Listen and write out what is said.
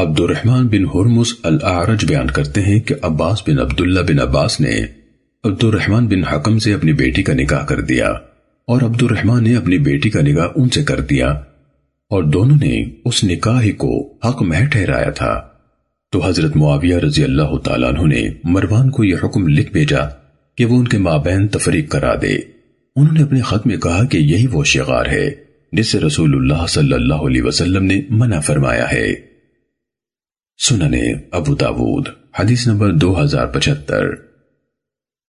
عبد الرحمن بن حرمس الاعرج بیان کرتے ہیں کہ عباس بن عبداللہ بن عباس نے عبد الرحمن بن حکم سے اپنی بیٹی کا نکاح کر دیا اور عبد الرحمن نے اپنی بیٹی کا نکاح ان سے کر دیا اور دونوں نے اس نکاح کو حق میں ٹھہرایا تھا۔ تو حضرت معاویہ رضی اللہ تعالیٰ عنہ نے مروان کو یہ حکم لکھ بھیجا کہ وہ ان کے مابین تفریق کرا دے۔ انہوں نے اپنے خط میں کہا کہ یہی وہ شغار ہے جس سے رسول اللہ صلی اللہ علیہ وسلم نے منع فرمایا ہے۔ سننے ابو داود حدیث نمبر دو ہزار پچھتر